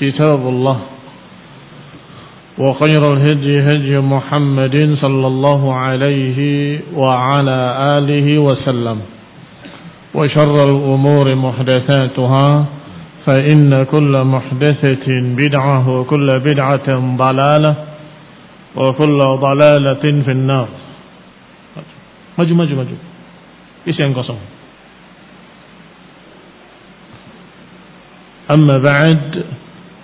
كتاب الله. وخير الهدي هدي محمد صلى الله عليه وعلى آله وسلم. وشر الأمور محدثاتها فإن كل محدثة بدعة وكل بدعة ضلالة وكل ضلالة في النار. maju maju isi yang kosong أما بعد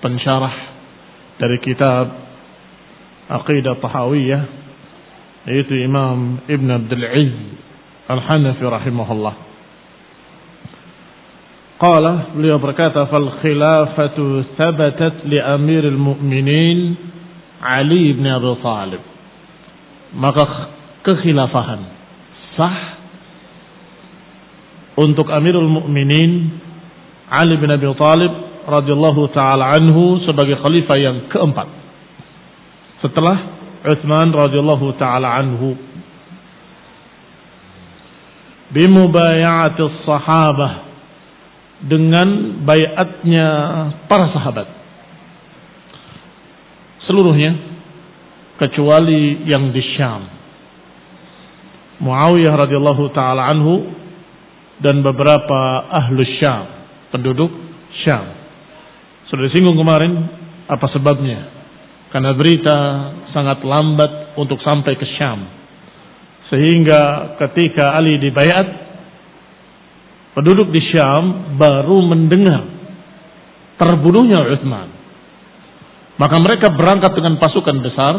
pensyarah dari kitab Aqidah Tahawiyah yaitu Imam Ibn Abdul Izz Al-Hanafi rahimahullah. Qala beliau berkata fal khilafatu thabatat li amiril mu'minin Ali ibn Abi Thalib. Maka kekhilafahan sah untuk Amirul Mukminin Ali bin Abi Thalib radhiyallahu taala anhu sebagai khalifah yang keempat. Setelah Utsman radhiyallahu taala anhu. Bimubayati sahabah. Dengan bayatnya para sahabat. Seluruhnya. Kecuali yang di Syam. Muawiyah radhiyallahu taala anhu. Dan beberapa ahlu Syam, penduduk Syam. Sudah disinggung kemarin apa sebabnya? Karena berita sangat lambat untuk sampai ke Syam. Sehingga ketika Ali dibayat, penduduk di Syam baru mendengar terbunuhnya Uthman. Maka mereka berangkat dengan pasukan besar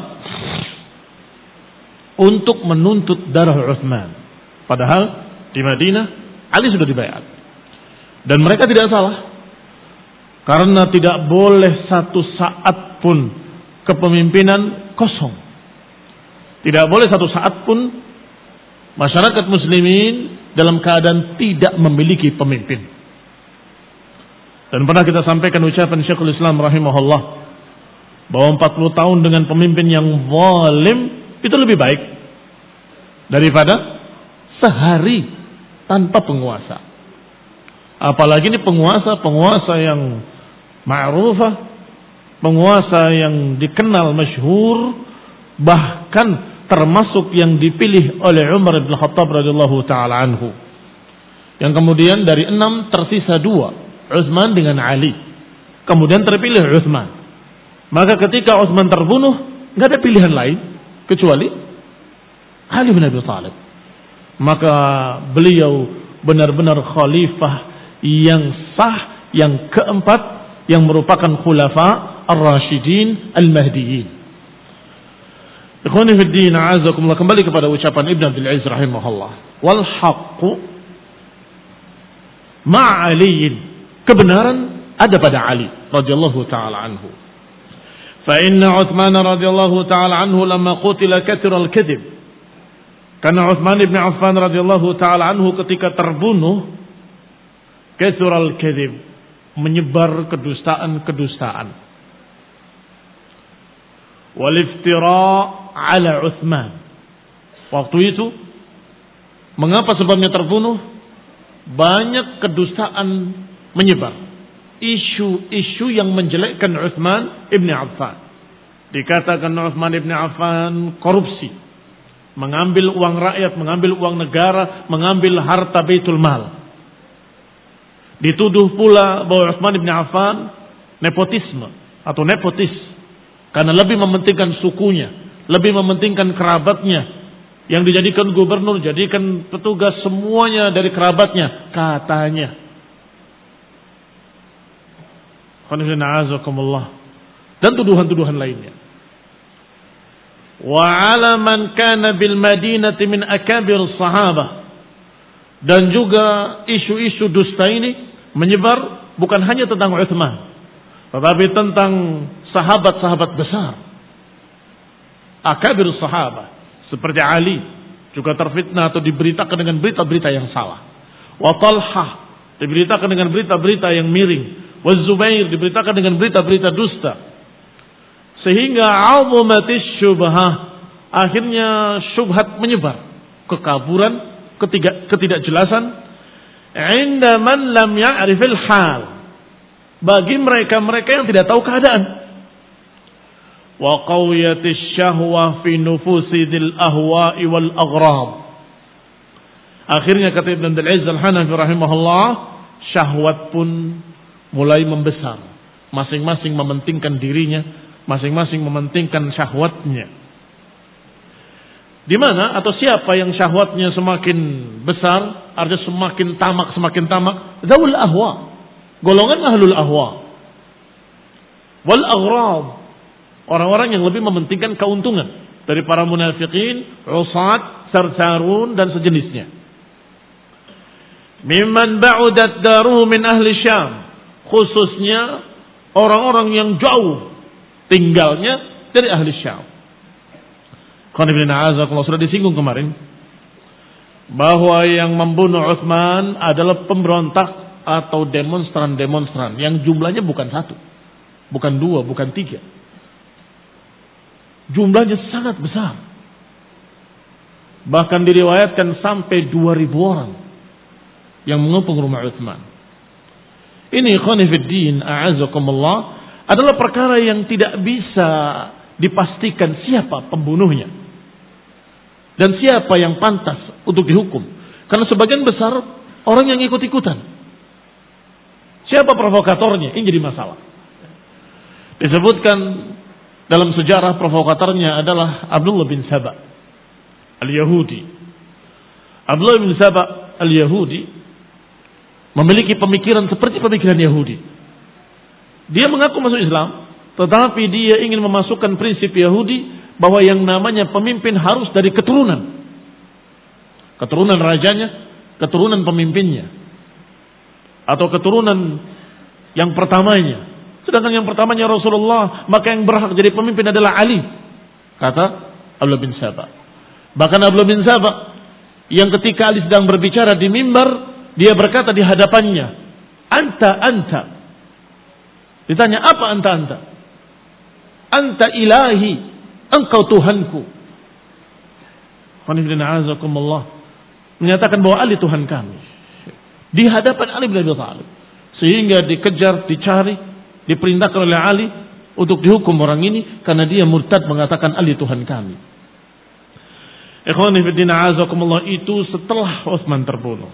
untuk menuntut darah Uthman. Padahal di Madinah Ali sudah dibayar. Dan mereka tidak salah. Karena tidak boleh satu saat pun kepemimpinan kosong. Tidak boleh satu saat pun masyarakat muslimin dalam keadaan tidak memiliki pemimpin. Dan pernah kita sampaikan ucapan Syekhul Islam rahimahullah bahwa 40 tahun dengan pemimpin yang zalim itu lebih baik daripada sehari tanpa penguasa. Apalagi ini penguasa-penguasa yang ma'rufah penguasa yang dikenal masyhur bahkan termasuk yang dipilih oleh Umar bin Khattab radhiyallahu taala anhu. Yang kemudian dari enam tersisa dua, Utsman dengan Ali. Kemudian terpilih Utsman. Maka ketika Utsman terbunuh, nggak ada pilihan lain kecuali Ali bin Abi Thalib. Maka beliau benar-benar khalifah yang sah yang keempat yang merupakan khulafa ar-rasyidin al-mahdiyin. Ikhwani fi din, a'azakumullah kembali kepada ucapan Ibn Abdul Aziz rahimahullah. Wal haqqu ma'aliyin. Kebenaran ada pada Ali radhiyallahu taala anhu. Fa inna Uthman radhiyallahu taala anhu lamma qutila kathira al-kadhib. Karena Uthman bin Affan radhiyallahu taala anhu ketika terbunuh kathira al-kadhib menyebar kedustaan-kedustaan. Wal iftira' ala Uthman. Waktu itu, mengapa sebabnya terbunuh? Banyak kedustaan menyebar. Isu-isu yang menjelekkan Uthman ibn Affan. Dikatakan Uthman ibn Affan korupsi. Mengambil uang rakyat, mengambil uang negara, mengambil harta baitul mal. Dituduh pula bahwa Uthman ibn Affan nepotisme atau nepotis karena lebih mementingkan sukunya lebih mementingkan kerabatnya yang dijadikan gubernur, jadikan petugas semuanya dari kerabatnya, katanya. Dan tuduhan-tuduhan lainnya. Wa ala man kana bil madinati min akabir sahabah. Dan juga isu-isu dusta ini menyebar bukan hanya tentang Uthman. Tetapi tentang sahabat-sahabat besar akabir sahabat seperti Ali juga terfitnah atau diberitakan dengan berita-berita yang salah. Wa Talha diberitakan dengan berita-berita yang miring. Wa Zubair diberitakan dengan berita-berita dusta. Sehingga azumatis syubhah akhirnya syubhat menyebar, kekaburan, ketidakjelasan inda man lam ya'rifil hal. Bagi mereka-mereka yang tidak tahu keadaan wa qawiyatis syahwah fi nufusi dil ahwa'i wal aghrab. Akhirnya kata Ibn Abdul Aziz Al-Hanafi rahimahullah, syahwat pun mulai membesar. Masing-masing mementingkan dirinya, masing-masing mementingkan syahwatnya. Di mana atau siapa yang syahwatnya semakin besar, artinya semakin tamak, semakin tamak, zawul ahwa. Golongan ahlul ahwa. Wal aghrab Orang-orang yang lebih mementingkan keuntungan dari para munafikin, usat, sarcarun dan sejenisnya. Mimman ba'udat daruhu min ahli Syam. Khususnya orang-orang yang jauh tinggalnya dari ahli Syam. Kalau sudah disinggung kemarin bahwa yang membunuh Utsman adalah pemberontak atau demonstran-demonstran yang jumlahnya bukan satu, bukan dua, bukan tiga, Jumlahnya sangat besar. Bahkan diriwayatkan sampai 2000 orang yang mengepung rumah Uthman. Ini khonifuddin a'azakumullah adalah perkara yang tidak bisa dipastikan siapa pembunuhnya. Dan siapa yang pantas untuk dihukum. Karena sebagian besar orang yang ikut-ikutan. Siapa provokatornya? Ini jadi masalah. Disebutkan dalam sejarah provokatornya adalah Abdullah bin Saba al-Yahudi. Abdullah bin Saba al-Yahudi memiliki pemikiran seperti pemikiran Yahudi. Dia mengaku masuk Islam, tetapi dia ingin memasukkan prinsip Yahudi bahwa yang namanya pemimpin harus dari keturunan. Keturunan rajanya, keturunan pemimpinnya. Atau keturunan yang pertamanya. Sedangkan yang pertamanya Rasulullah, maka yang berhak jadi pemimpin adalah Ali. Kata Abdullah bin Sabah. Bahkan Abdullah bin Sabah yang ketika Ali sedang berbicara di mimbar, dia berkata di hadapannya, "Anta anta." Ditanya, "Apa anta anta?" "Anta ilahi, engkau Tuhanku." Menyatakan bahwa Ali Tuhan kami. Di hadapan Ali bin Abi Thalib. Sehingga dikejar, dicari, diperintahkan oleh Ali untuk dihukum orang ini karena dia murtad mengatakan Ali Tuhan kami. Itu setelah Utsman terbunuh.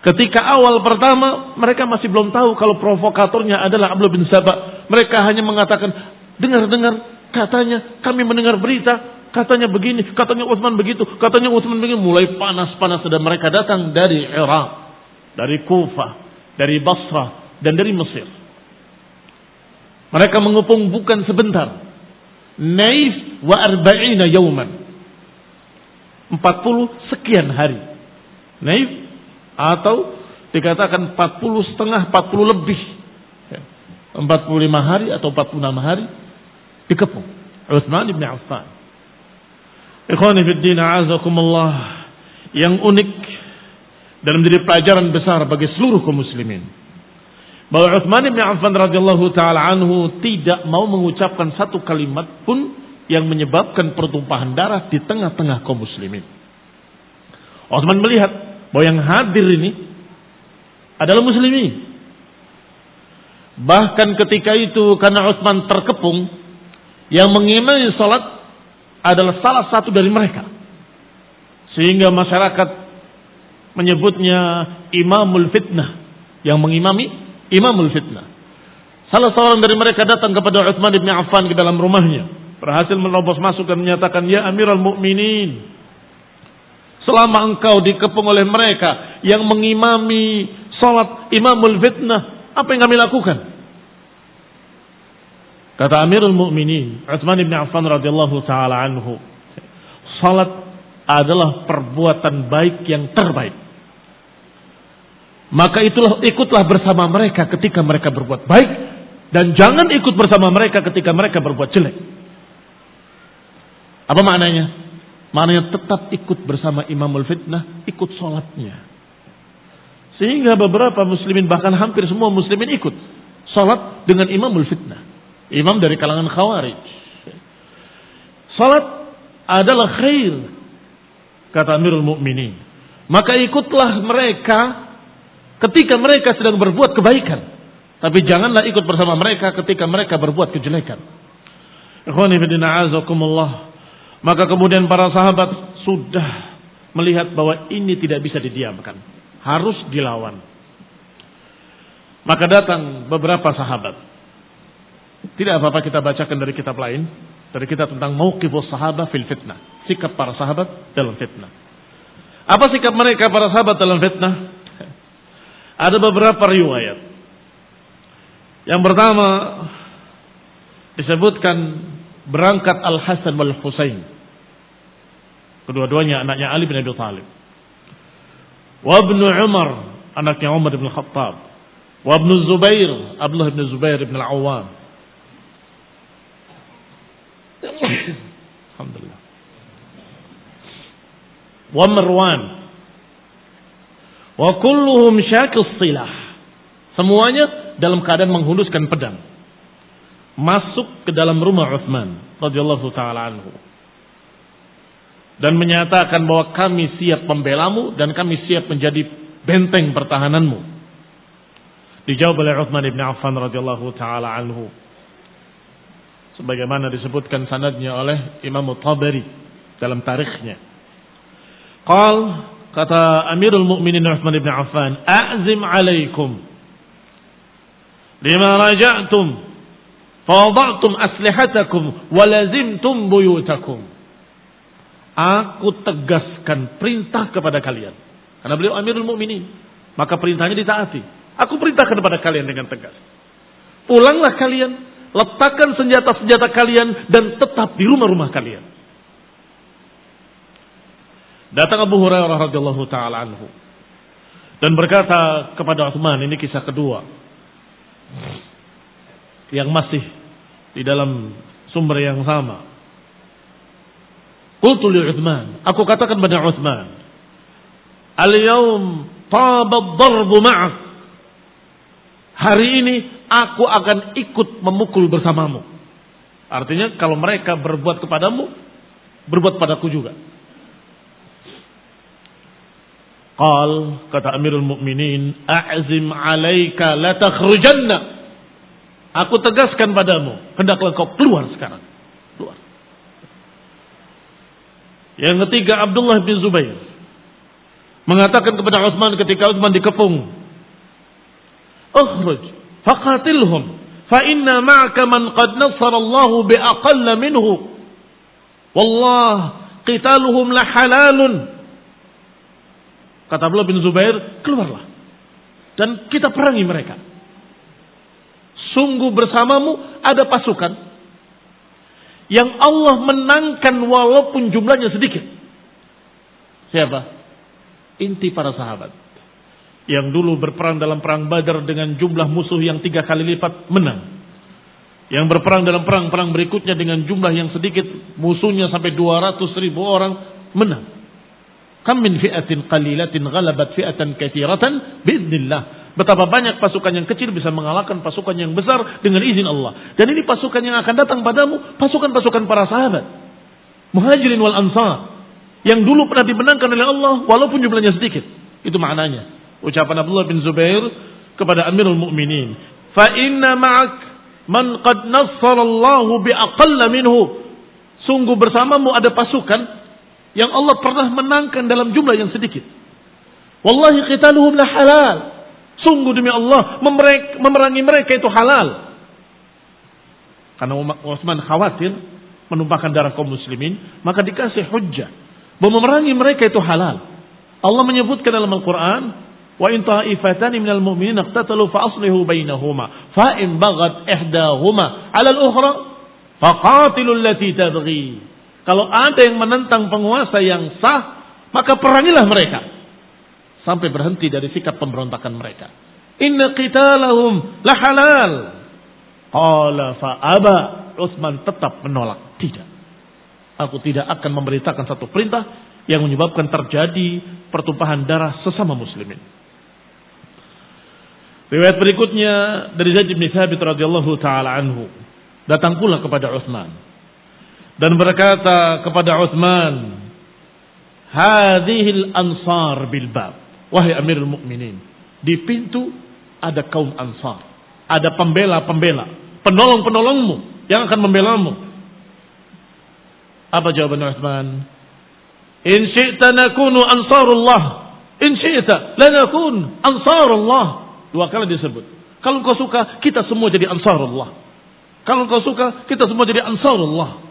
Ketika awal pertama mereka masih belum tahu kalau provokatornya adalah Abdullah bin Sabah. Mereka hanya mengatakan, dengar-dengar katanya kami mendengar berita, katanya begini, katanya Utsman begitu, katanya Utsman begini. Mulai panas-panas dan mereka datang dari Irak, dari Kufah, dari Basrah, dan dari Mesir. Mereka mengepung bukan sebentar. Naif wa arba'ina yauman. 40 sekian hari. Naif atau dikatakan 40 setengah 40 lebih 45 hari atau 46 hari dikepung Utsman bin Affan Ikhwani fi din azakumullah yang unik dan menjadi pelajaran besar bagi seluruh kaum muslimin bahwa Utsman bin Affan radhiyallahu taala anhu tidak mau mengucapkan satu kalimat pun yang menyebabkan pertumpahan darah di tengah-tengah kaum muslimin. Utsman melihat bahwa yang hadir ini adalah muslimin. Bahkan ketika itu karena Utsman terkepung, yang mengimami salat adalah salah satu dari mereka. Sehingga masyarakat menyebutnya imamul fitnah. Yang mengimami imamul fitnah. Salah seorang dari mereka datang kepada Utsman bin Affan ke dalam rumahnya. Berhasil menerobos masuk dan menyatakan, Ya Amirul Mukminin, Selama engkau dikepung oleh mereka yang mengimami salat imamul fitnah, apa yang kami lakukan? Kata Amirul Mukminin Utsman bin Affan radhiyallahu taala anhu, salat adalah perbuatan baik yang terbaik. Maka itulah ikutlah bersama mereka ketika mereka berbuat baik dan jangan ikut bersama mereka ketika mereka berbuat jelek. Apa maknanya? Maknanya tetap ikut bersama imamul fitnah, ikut sholatnya. Sehingga beberapa muslimin, bahkan hampir semua muslimin ikut. Sholat dengan imamul fitnah. Imam dari kalangan khawarij. Sholat adalah khair. Kata Amirul Mukminin. Maka ikutlah mereka ketika mereka sedang berbuat kebaikan. Tapi janganlah ikut bersama mereka ketika mereka berbuat kejelekan. Maka kemudian para sahabat sudah melihat bahwa ini tidak bisa didiamkan. Harus dilawan. Maka datang beberapa sahabat. Tidak apa-apa kita bacakan dari kitab lain. Dari kitab tentang mauqifus sahabat fil fitnah. Sikap para sahabat dalam fitnah. Apa sikap mereka para sahabat dalam fitnah? Ada beberapa riwayat. Yang pertama disebutkan berangkat Al Hasan wal Husain. Kedua-duanya anaknya Ali bin Abi Thalib. Wa ibnu Umar, anaknya Umar bin Khattab. Wa ibnu Zubair, Abdullah bin Zubair bin Al-Awwam. Alhamdulillah. Wa Marwan. Wa kulluhum silah. Semuanya dalam keadaan menghunuskan pedang masuk ke dalam rumah Uthman radhiyallahu taala anhu dan menyatakan bahwa kami siap membelamu dan kami siap menjadi benteng pertahananmu. Dijawab oleh Uthman ibn Affan radhiyallahu taala anhu. Sebagaimana disebutkan sanadnya oleh Imam Tabari dalam tarikhnya. Qal kata Amirul Mukminin Uthman ibn Affan, "A'zim alaikum lima raja'tum Fawada'tum aslihatakum walazimtum buyutakum. Aku tegaskan perintah kepada kalian. Karena beliau Amirul Mukminin, maka perintahnya ditaati. Aku perintahkan kepada kalian dengan tegas. Pulanglah kalian, letakkan senjata-senjata kalian dan tetap di rumah-rumah kalian. Datang Abu Hurairah radhiyallahu taala anhu dan berkata kepada Utsman, ini kisah kedua yang masih di dalam sumber yang sama. Qultu li Uthman, aku katakan pada Uthman, "Al-yaum taba darbu ma'ak." Hari ini aku akan ikut memukul bersamamu. Artinya kalau mereka berbuat kepadamu, berbuat padaku juga. Qal kata Amirul Mukminin, "A'zim 'alaika la takhrujanna." Aku tegaskan padamu, hendaklah kau keluar sekarang. Keluar. Yang ketiga Abdullah bin Zubair mengatakan kepada Utsman ketika Utsman dikepung, "Ukhruj faqatilhum fa inna ma'aka man qad nassara Allah bi aqall minhu. Wallah qitaluhum la halalun." Kata Abdullah bin Zubair, "Keluarlah dan kita perangi mereka." Sungguh bersamamu ada pasukan yang Allah menangkan walaupun jumlahnya sedikit. Siapa? Inti para sahabat. Yang dulu berperang dalam perang Badar dengan jumlah musuh yang tiga kali lipat menang. Yang berperang dalam perang-perang berikutnya dengan jumlah yang sedikit musuhnya sampai 200 ribu orang menang. Kam min fi'atin qalilatin ghalabat fi'atan kathiratan biiznillah. Betapa banyak pasukan yang kecil bisa mengalahkan pasukan yang besar dengan izin Allah. Dan ini pasukan yang akan datang padamu, pasukan-pasukan para sahabat. Muhajirin wal ansar. Yang dulu pernah dimenangkan oleh Allah walaupun jumlahnya sedikit. Itu maknanya. Ucapan Abdullah bin Zubair kepada Amirul Mukminin. Fa inna ma'ak man qad nassarallahu bi aqalla minhu. Sungguh bersamamu ada pasukan yang Allah pernah menangkan dalam jumlah yang sedikit. Wallahi qitaluhum la halal. Sungguh demi Allah, memerangi mereka itu halal. Karena Utsman khawatir menumpahkan darah kaum muslimin, maka dikasih hujjah bahwa memerangi mereka itu halal. Allah menyebutkan dalam Al-Qur'an, "Wa in ta'ifatani minal mu'minin iqtatalu fa aslihu bainahuma, fa in baghat ihdahuma 'ala al-ukhra faqatilu allati tabghi." Kalau ada yang menentang penguasa yang sah, maka perangilah mereka sampai berhenti dari sikap pemberontakan mereka. Inna qitalahum la halal. Qala fa aba. Utsman tetap menolak. Tidak. Aku tidak akan memberitakan satu perintah yang menyebabkan terjadi pertumpahan darah sesama muslimin. Riwayat berikutnya dari Zaid bin Thabit radhiyallahu taala anhu datang pula kepada Utsman dan berkata kepada Utsman, "Hadhil ansar bil bab." Wahai Amirul Mukminin, di pintu ada kaum Ansar, ada pembela-pembela, penolong-penolongmu yang akan membelamu. Apa jawaban Utsman? In syi'ta nakunu ansarullah. In syi'ta lanakun ansarullah. Dua kali disebut. Kalau kau suka, kita semua jadi ansarullah. Kalau kau suka, kita semua jadi ansarullah.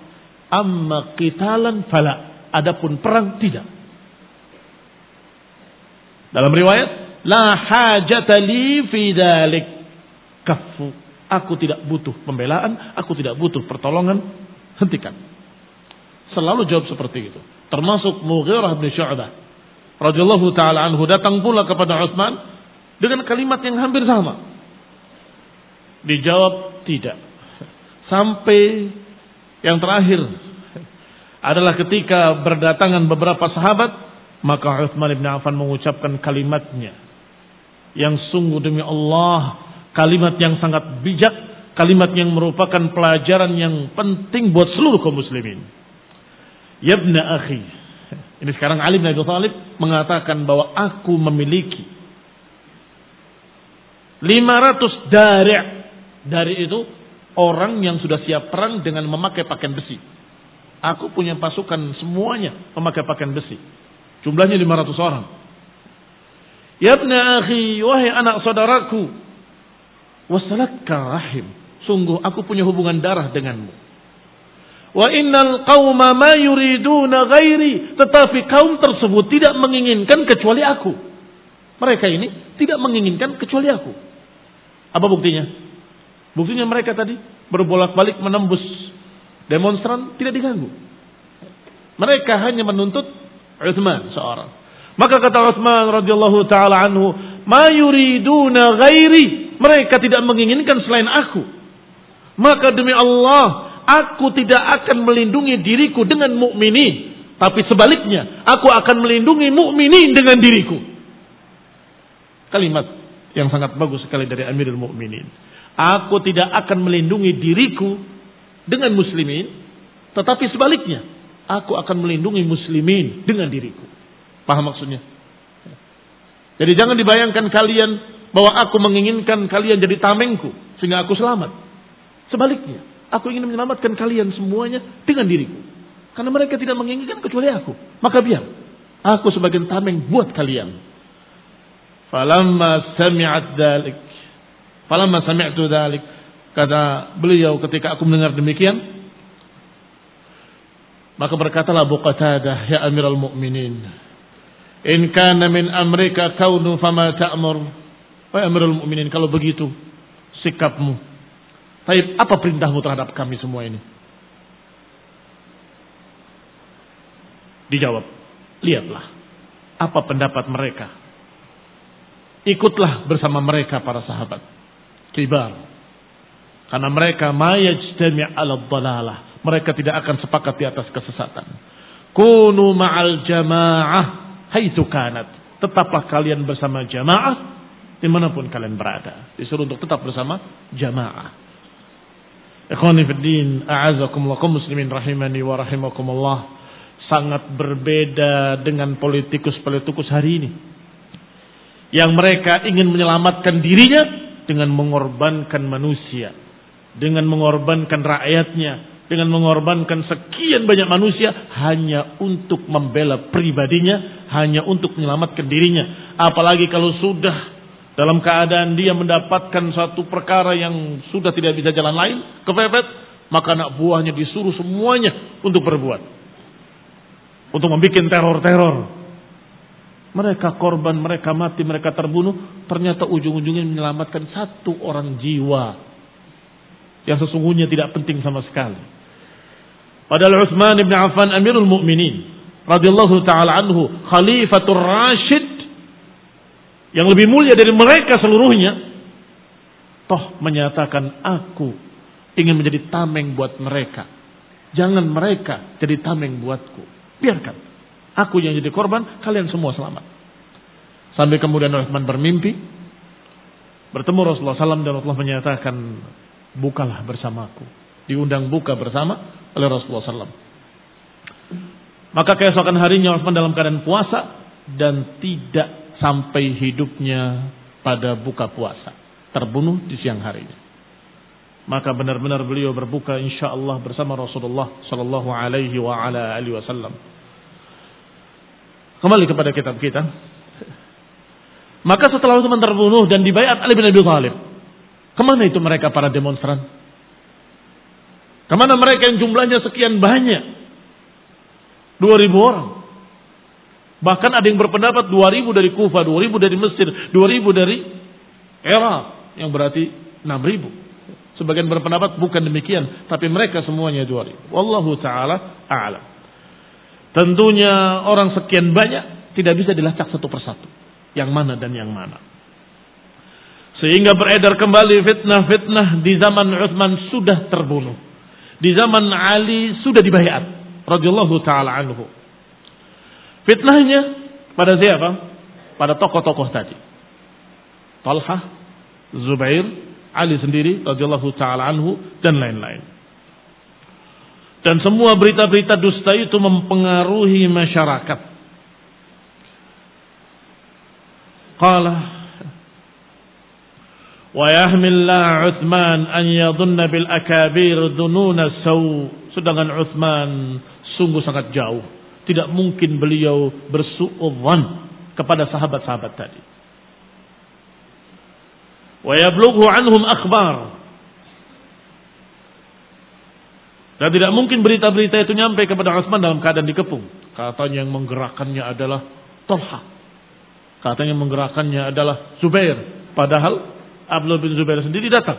Amma qitalan fala. Adapun perang tidak. Dalam riwayat, la hajata li fi dalik. Kafu. Aku tidak butuh pembelaan, aku tidak butuh pertolongan. Hentikan. Selalu jawab seperti itu. Termasuk Mughirah bin Syu'bah radhiyallahu taala anhu datang pula kepada Utsman dengan kalimat yang hampir sama. Dijawab tidak. Sampai yang terakhir adalah ketika berdatangan beberapa sahabat maka Uthman bin Affan mengucapkan kalimatnya. Yang sungguh demi Allah. Kalimat yang sangat bijak. Kalimat yang merupakan pelajaran yang penting buat seluruh kaum muslimin. Yabna akhi. Ini sekarang Ali bin Abi Thalib mengatakan bahwa aku memiliki 500 dari dari itu orang yang sudah siap perang dengan memakai pakaian besi. Aku punya pasukan semuanya memakai pakaian besi. Jumlahnya 500 orang. Ya akhi, wahai anak saudaraku. Wasalaka rahim. Sungguh aku punya hubungan darah denganmu. Wa innal qawma ma yuriduna ghairi. Tetapi kaum tersebut tidak menginginkan kecuali aku. Mereka ini tidak menginginkan kecuali aku. Apa buktinya? Buktinya mereka tadi berbolak-balik menembus demonstran tidak diganggu. Mereka hanya menuntut Uthman seorang. Maka kata Uthman radhiyallahu taala anhu, "Ma yuriduna ghairi." Mereka tidak menginginkan selain aku. Maka demi Allah, aku tidak akan melindungi diriku dengan mukminin, tapi sebaliknya, aku akan melindungi mukminin dengan diriku. Kalimat yang sangat bagus sekali dari Amirul Mukminin. Aku tidak akan melindungi diriku dengan muslimin, tetapi sebaliknya, aku akan melindungi muslimin dengan diriku. Paham maksudnya? Jadi jangan dibayangkan kalian bahwa aku menginginkan kalian jadi tamengku sehingga aku selamat. Sebaliknya, aku ingin menyelamatkan kalian semuanya dengan diriku. Karena mereka tidak menginginkan kecuali aku. Maka biar aku sebagai tameng buat kalian. Falamma sami'at dalik. Falamma sami'tu dalik. Kata beliau ketika aku mendengar demikian. Maka berkatalah Abu Qatadah, Ya Amirul Mu'minin. In kana min amrika kaunu fama ta'mur. Wahai Amirul Mu'minin, kalau begitu sikapmu. Tapi apa perintahmu terhadap kami semua ini? Dijawab, lihatlah apa pendapat mereka. Ikutlah bersama mereka para sahabat. Kibar. Karena mereka mayajtami' ala dalalah. Mereka tidak akan sepakat di atas kesesatan. Kunu ma'al jamaah haitsu kanat. Tetaplah kalian bersama jamaah di mana pun kalian berada. Disuruh untuk tetap bersama jamaah. Ikhwani fiddin, a'azakumullah muslimin rahimani wa rahimakumullah sangat berbeda dengan politikus-politikus hari ini. Yang mereka ingin menyelamatkan dirinya dengan mengorbankan manusia. Dengan mengorbankan rakyatnya. Dengan mengorbankan sekian banyak manusia hanya untuk membela pribadinya. Hanya untuk menyelamatkan dirinya. Apalagi kalau sudah dalam keadaan dia mendapatkan satu perkara yang sudah tidak bisa jalan lain. Kepepet. Maka anak buahnya disuruh semuanya untuk berbuat untuk membuat teror-teror. Mereka korban, mereka mati, mereka terbunuh. Ternyata ujung-ujungnya menyelamatkan satu orang jiwa. Yang sesungguhnya tidak penting sama sekali. Padahal Utsman bin Affan Amirul Mukminin radhiyallahu taala anhu Khalifatul Rashid yang lebih mulia dari mereka seluruhnya toh menyatakan aku ingin menjadi tameng buat mereka. Jangan mereka jadi tameng buatku. Biarkan. Aku yang jadi korban, kalian semua selamat. Sampai kemudian Uthman bermimpi. Bertemu Rasulullah SAW dan Rasulullah menyatakan, bukalah bersamaku. Diundang buka bersama oleh Rasulullah SAW. Maka keesokan harinya Uthman dalam keadaan puasa dan tidak sampai hidupnya pada buka puasa. Terbunuh di siang harinya. Maka benar-benar beliau berbuka insya Allah bersama Rasulullah Sallallahu Alaihi Wasallam. Kembali kepada kitab kita. Maka setelah Utsman terbunuh dan dibayat Ali bin Abi Thalib. Ke mana itu mereka para demonstran? Ke mana mereka yang jumlahnya sekian banyak? 2000 orang. Bahkan ada yang berpendapat 2000 dari Kufa, 2000 dari Mesir, 2000 dari Irak. Yang berarti 6000. Sebagian berpendapat bukan demikian. Tapi mereka semuanya 2000. Wallahu ta'ala a'lam. Tentunya orang sekian banyak tidak bisa dilacak satu persatu. Yang mana dan yang mana. Sehingga beredar kembali fitnah-fitnah di zaman Uthman sudah terbunuh. Di zaman Ali sudah dibayat. radhiyallahu taala anhu. Fitnahnya pada siapa? Pada tokoh-tokoh tadi. Talha, Zubair, Ali sendiri radhiyallahu taala anhu dan lain-lain. Dan semua berita-berita dusta itu mempengaruhi masyarakat. Qala wa yahmillah Uthman an yadhunna bil akabir dununa saw. Sedangkan Uthman sungguh sangat jauh. Tidak mungkin beliau bersuudzon kepada sahabat-sahabat tadi. Wa yablughu anhum akhbar Dan tidak mungkin berita-berita itu nyampe kepada Utsman dalam keadaan dikepung. Katanya yang menggerakkannya adalah Tolha. Katanya yang menggerakkannya adalah Zubair. Padahal Abdullah bin Zubair sendiri datang.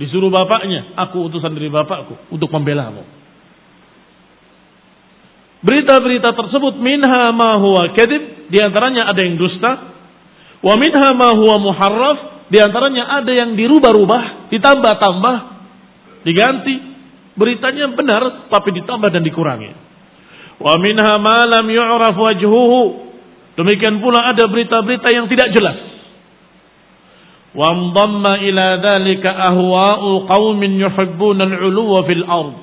Disuruh bapaknya, aku utusan dari bapakku untuk membela mu. Berita-berita tersebut minha ma huwa kadib, di antaranya ada yang dusta, wa minha ma huwa muharraf, di antaranya ada yang dirubah-rubah, ditambah-tambah, diganti, Beritanya benar tapi ditambah dan dikurangi. Wa minha ma lam yu'raf wajhuhu. Demikian pula ada berita-berita yang tidak jelas. Wa mdamma ila dhalika ahwa'u qaumin yuhibbuna al-'uluwa fil ard.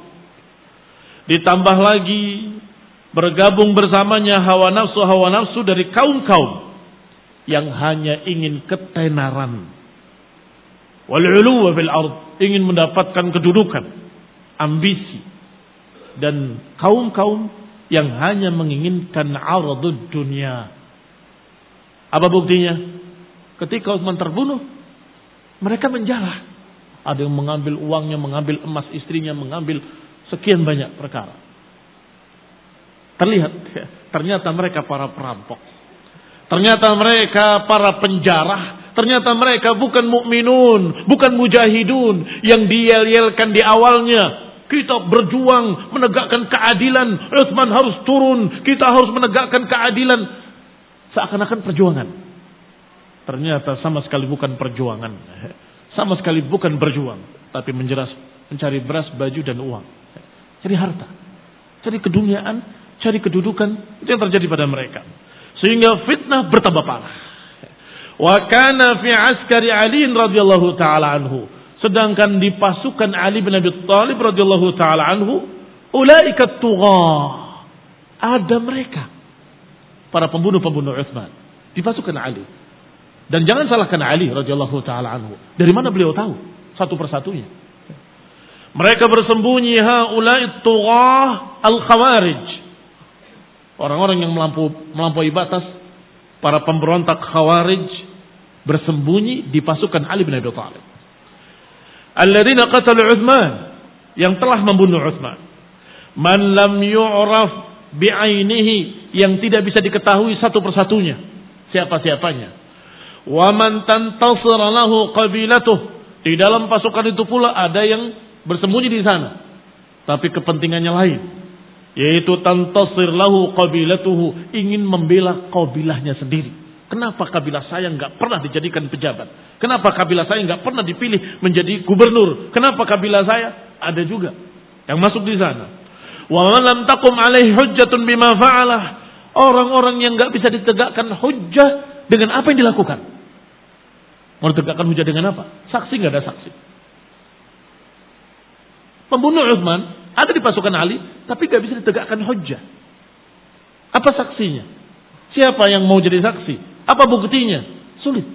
Ditambah lagi bergabung bersamanya hawa nafsu hawa nafsu dari kaum-kaum yang hanya ingin ketenaran wal 'uluwa fil ard, ingin mendapatkan kedudukan, ambisi dan kaum-kaum yang hanya menginginkan aradud dunia. Apa buktinya? Ketika Utsman terbunuh, mereka menjarah. Ada yang mengambil uangnya, mengambil emas istrinya, mengambil sekian banyak perkara. Terlihat, ternyata mereka para perampok. Ternyata mereka para penjarah. Ternyata mereka bukan mukminun, bukan mujahidun yang diyel-yelkan di awalnya. Kita berjuang menegakkan keadilan. Utsman harus turun. Kita harus menegakkan keadilan. Seakan-akan perjuangan. Ternyata sama sekali bukan perjuangan. Sama sekali bukan berjuang. Tapi menjeras, mencari beras, baju, dan uang. Cari harta. Cari keduniaan. Cari kedudukan. Itu yang terjadi pada mereka. Sehingga fitnah bertambah parah. Wa kana fi askari Ali radhiyallahu taala anhu Sedangkan di pasukan Ali bin Abi Thalib radhiyallahu taala anhu, ulaika tughah. Ada mereka para pembunuh-pembunuh Utsman di pasukan Ali. Dan jangan salahkan Ali radhiyallahu taala anhu. Dari mana beliau tahu? Satu persatunya. Mereka bersembunyi haulai tughah al-khawarij. Orang-orang yang melampaui batas, para pemberontak khawarij bersembunyi di pasukan Ali bin Abi Thalib alladzina qatalu Utsman yang telah membunuh Utsman. Man lam yu'raf bi'ainihi yang tidak bisa diketahui satu persatunya siapa-siapanya. Wa man tantasir lahu qabilatuh di dalam pasukan itu pula ada yang bersembunyi di sana tapi kepentingannya lain yaitu tantasir lahu qabilatuhu ingin membela kabilahnya sendiri Kenapa kabilah saya nggak pernah dijadikan pejabat? Kenapa kabilah saya nggak pernah dipilih menjadi gubernur? Kenapa kabilah saya ada juga yang masuk di sana? Wa lam takum alaihi hujjatun bima fa'alah. Orang-orang yang nggak bisa ditegakkan hujjah dengan apa yang dilakukan? Mau ditegakkan hujjah dengan apa? Saksi nggak ada saksi. Pembunuh Uthman ada di pasukan Ali, tapi nggak bisa ditegakkan hujjah. Apa saksinya? Siapa yang mau jadi saksi? Apa buktinya? Sulit.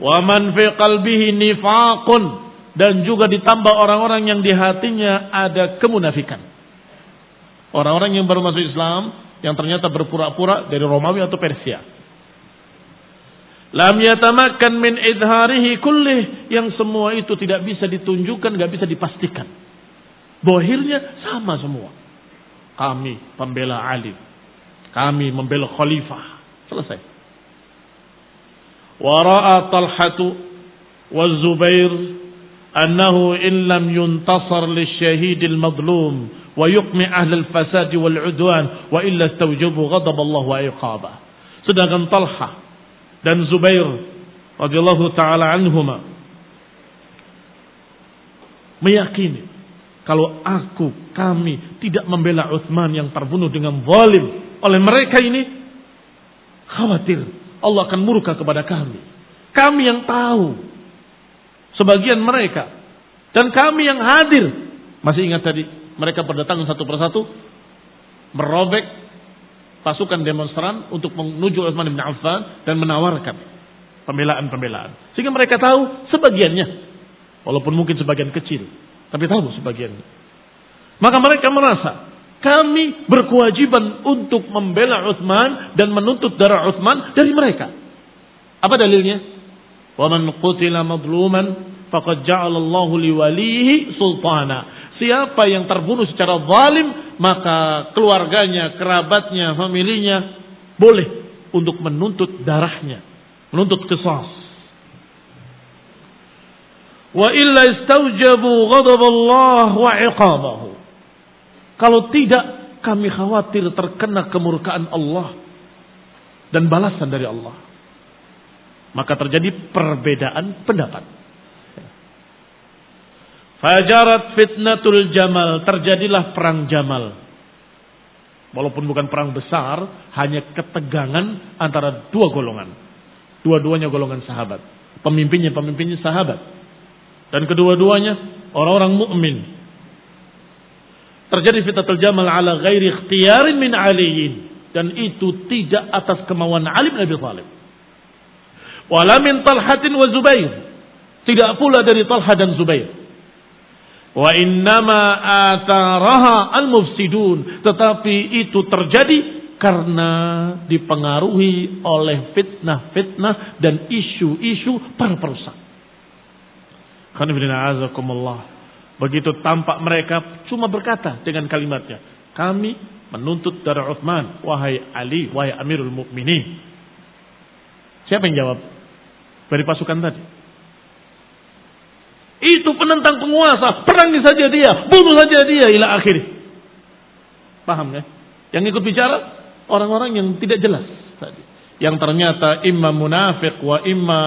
Wa man fi qalbihi nifaqun dan juga ditambah orang-orang yang di hatinya ada kemunafikan. Orang-orang yang baru masuk Islam yang ternyata berpura-pura dari Romawi atau Persia. Lam yatamakkan min idharihi kullih yang semua itu tidak bisa ditunjukkan, nggak bisa dipastikan. Bohirnya sama semua. Kami pembela Ali, kami membela khalifah. Selesai. Wara'a Talhatu wa Zubair annahu in lam yuntasar lisyahid al-madlum wa yuqmi ahli al-fasad wal udwan wa illa istawjabu ghadab Allah wa iqaba. Sedangkan Talha dan Zubair radhiyallahu taala anhuma meyakini kalau aku kami tidak membela Utsman yang terbunuh dengan zalim oleh mereka ini khawatir Allah akan murka kepada kami. Kami yang tahu sebagian mereka dan kami yang hadir. Masih ingat tadi mereka berdatangan satu persatu merobek pasukan demonstran untuk menuju Utsman bin Affan dan menawarkan pembelaan-pembelaan. Sehingga mereka tahu sebagiannya. Walaupun mungkin sebagian kecil. Tapi tahu sebagiannya. Maka mereka merasa kami berkewajiban untuk membela Utsman dan menuntut darah Utsman dari mereka. Apa dalilnya? Man qutila madluman faqad ja'ala Allahu liwalihi sultana. Siapa yang terbunuh secara zalim, maka keluarganya, kerabatnya, familinya boleh untuk menuntut darahnya, menuntut qisas. Wa illa istaujabu ghadab Allah wa iqabahu. Kalau tidak, kami khawatir terkena kemurkaan Allah dan balasan dari Allah. Maka terjadi perbedaan pendapat. Fajarat fitnatul jamal, terjadilah perang jamal. Walaupun bukan perang besar, hanya ketegangan antara dua golongan. Dua-duanya golongan sahabat. Pemimpinnya pemimpinnya sahabat. Dan kedua-duanya orang-orang mukmin Terjadi fitnatul jamal ala ghairi ikhtiyarin min aliyin. Dan itu tidak atas kemauan Ali bin Abi Thalib. Wala min Talhatin wa Zubair. Tidak pula dari Talha dan Zubair. Wa innama ataraha al-mufsidun. Tetapi itu terjadi karena dipengaruhi oleh fitnah-fitnah dan isu-isu para perusak. Begitu tampak mereka cuma berkata dengan kalimatnya. Kami menuntut darah Uthman. Wahai Ali, wahai Amirul Mukminin. Siapa yang jawab? Dari pasukan tadi. Itu penentang penguasa. Perangi saja dia. Bunuh saja dia. Ila akhir. Paham ya? Yang ikut bicara orang-orang yang tidak jelas tadi. Yang ternyata imma munafik wa imma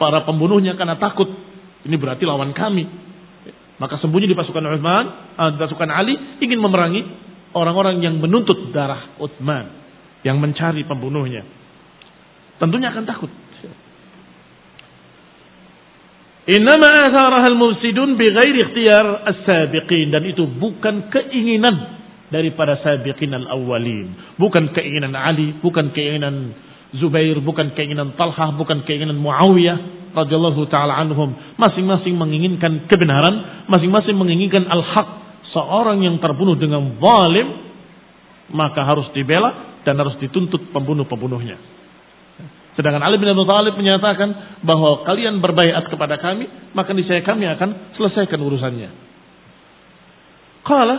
para pembunuhnya karena takut. Ini berarti lawan kami. Maka sembunyi di pasukan Uthman, uh, pasukan Ali ingin memerangi orang-orang yang menuntut darah Uthman, yang mencari pembunuhnya. Tentunya akan takut. Innama atharah al-mufsidun bighairi ikhtiyar as-sabiqin dan itu bukan keinginan daripada sabiqin al-awwalin, bukan keinginan Ali, bukan keinginan Zubair, bukan keinginan Talha, bukan keinginan Muawiyah radhiyallahu taala anhum. Masing-masing menginginkan kebenaran, masing-masing menginginkan al-haq. Seorang yang terbunuh dengan zalim maka harus dibela dan harus dituntut pembunuh-pembunuhnya. Sedangkan Ali bin Abi Thalib menyatakan bahwa kalian berbaiat kepada kami, maka niscaya kami akan selesaikan urusannya. Kala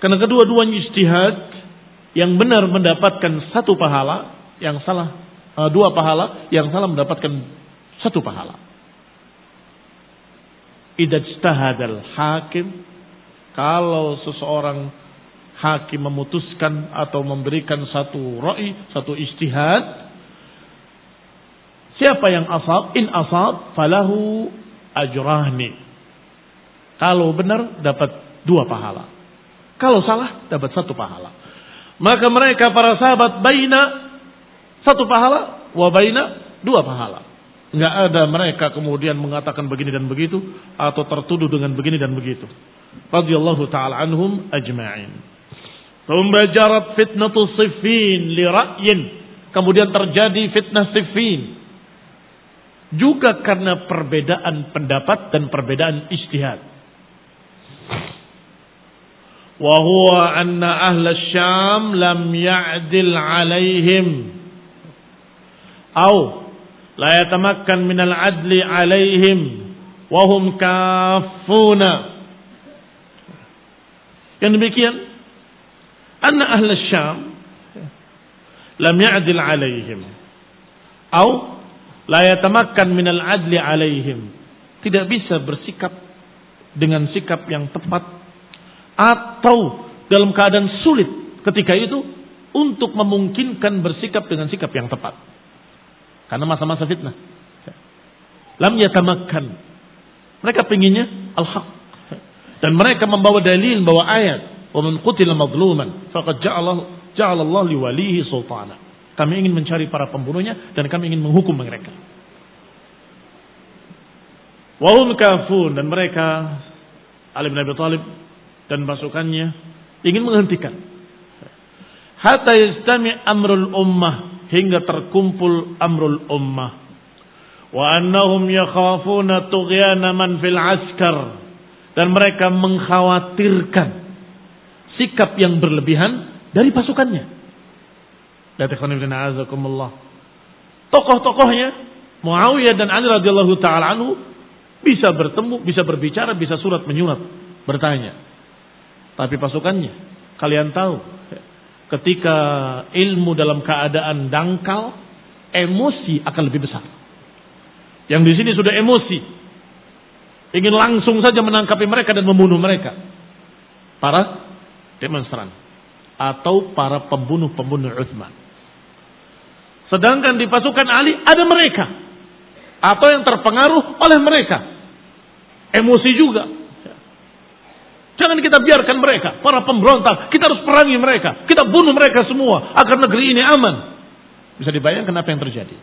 karena kedua-duanya ijtihad yang benar mendapatkan satu pahala, yang salah uh, dua pahala, yang salah mendapatkan satu pahala. Idajtahadal hakim kalau seseorang hakim memutuskan atau memberikan satu ra'i, satu ijtihad, Siapa yang asab? In asab falahu ajrahni. Kalau benar dapat dua pahala. Kalau salah dapat satu pahala. Maka mereka para sahabat baina satu pahala wa baina dua pahala. Enggak ada mereka kemudian mengatakan begini dan begitu atau tertuduh dengan begini dan begitu. Radhiyallahu taala anhum ajma'in. Thumma jarat fitnatu siffin li ra'yin. Kemudian terjadi fitnah siffin juga karena perbedaan pendapat dan perbedaan istihad. Wa huwa anna ahla Syam lam ya'dil alaihim au la yatamakkan min al-adli alaihim wa hum kafuna. Yang demikian anna ahla Syam lam ya'dil alaihim au la yatamakkan minal adli alaihim. Tidak bisa bersikap dengan sikap yang tepat atau dalam keadaan sulit ketika itu untuk memungkinkan bersikap dengan sikap yang tepat. Karena masa-masa fitnah. Lam yatamakkan. Mereka pinginnya al-haq. Dan mereka membawa dalil, membawa ayat. Wa man qutila madluman faqad ja'ala ja'ala Allah liwalihi sultana. Kami ingin mencari para pembunuhnya dan kami ingin menghukum mereka. Wahum kafun dan mereka Ali bin Abi Thalib dan pasukannya ingin menghentikan. Hatta yastami amrul ummah hingga terkumpul amrul ummah. Wa annahum yakhafuna tughyana man fil askar dan mereka mengkhawatirkan sikap yang berlebihan dari pasukannya. Tokoh-tokohnya Muawiyah dan Ali radhiyallahu taala anhu bisa bertemu, bisa berbicara, bisa surat menyurat, bertanya. Tapi pasukannya, kalian tahu, ketika ilmu dalam keadaan dangkal, emosi akan lebih besar. Yang di sini sudah emosi, ingin langsung saja menangkapi mereka dan membunuh mereka. Para demonstran atau para pembunuh-pembunuh Uthman. Sedangkan di pasukan Ali ada mereka. Atau yang terpengaruh oleh mereka. Emosi juga. Jangan kita biarkan mereka, para pemberontak. Kita harus perangi mereka. Kita bunuh mereka semua agar negeri ini aman. Bisa dibayangkan apa yang terjadi.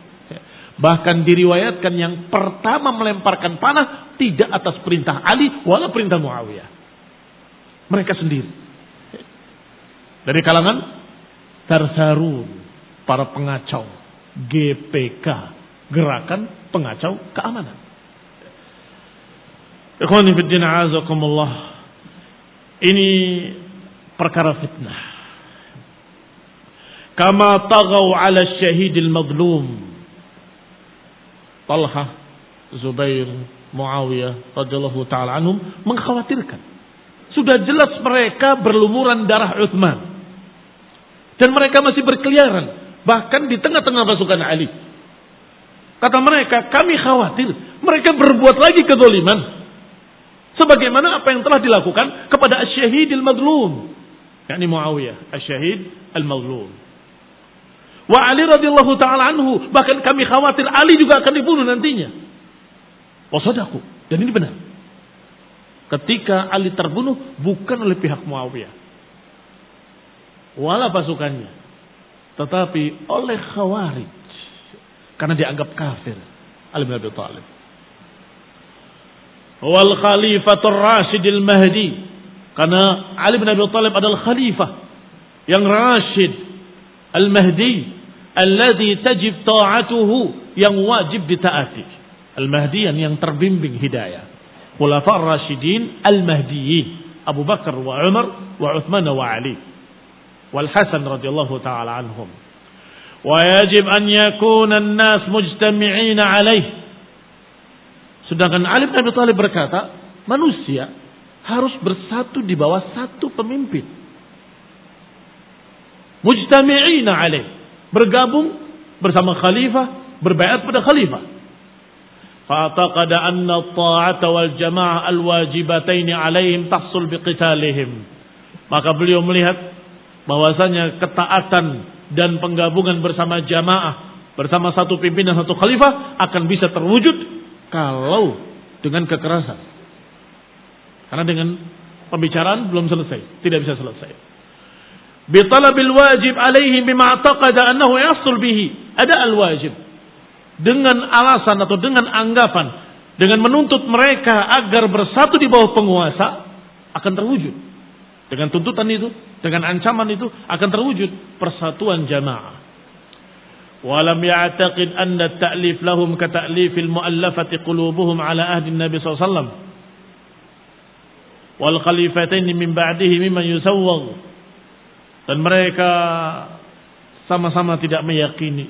Bahkan diriwayatkan yang pertama melemparkan panah tidak atas perintah Ali wala perintah Muawiyah. Mereka sendiri. Dari kalangan Tarsarun, para pengacau. GPK gerakan pengacau keamanan. Ini perkara fitnah. Kama tagaw ala syahidil madlum. Talha, Zubair, Muawiyah radhiyallahu taala anhum mengkhawatirkan. Sudah jelas mereka berlumuran darah Uthman. Dan mereka masih berkeliaran. Bahkan di tengah-tengah pasukan Ali. Kata mereka, kami khawatir mereka berbuat lagi kezoliman. Sebagaimana apa yang telah dilakukan kepada Asyahid al-Madlum. yakni Muawiyah, Asyahid al-Madlum. Wa Ali radhiyallahu taala anhu, bahkan kami khawatir Ali juga akan dibunuh nantinya. Wasadaku, dan ini benar. Ketika Ali terbunuh bukan oleh pihak Muawiyah. Wala pasukannya. Tetapi oleh Khawarij. Karena dianggap kafir. Ali bin Abi Thalib. Wal khalifatul rasyidil mahdi. Karena Ali bin Abi Thalib adalah khalifah. Yang rasyid. Al-Mahdi. Alladhi tajib ta'atuhu. Yang wajib ditaati. Al-Mahdi yang terbimbing hidayah. Khulafar rasyidin al-Mahdiyin. Abu Bakar wa Umar wa Uthman wa Ali. Wal Hasan radhiyallahu taala anhum. ويجب أن يكون الناس مجتمعين عليه Sedangkan Ali bin Abi Thalib berkata, manusia harus bersatu di bawah satu pemimpin. Mujtami'ina alaih. Bergabung bersama khalifah, berbaiat pada khalifah. Fa'ataqada anna ta'ata wal jama'ah al-wajibataini alaihim tahsul biqitalihim. Maka beliau melihat bahwasanya ketaatan dan penggabungan bersama jamaah bersama satu pimpinan satu khalifah akan bisa terwujud kalau dengan kekerasan. Karena dengan pembicaraan belum selesai, tidak bisa selesai. Bitalabil wajib alaihim bima taqada annahu yasul bihi. Ada al-wajib. Dengan alasan atau dengan anggapan dengan menuntut mereka agar bersatu di bawah penguasa akan terwujud. Dengan tuntutan itu, dengan ancaman itu akan terwujud persatuan jamaah. Walam ya'taqid anna ta'lif lahum ka ta'lifil mu'allafati qulubuhum ala ahdi Nabi SAW. Wal khalifatain min ba'dihi mimman yusawwag. Dan mereka sama-sama tidak meyakini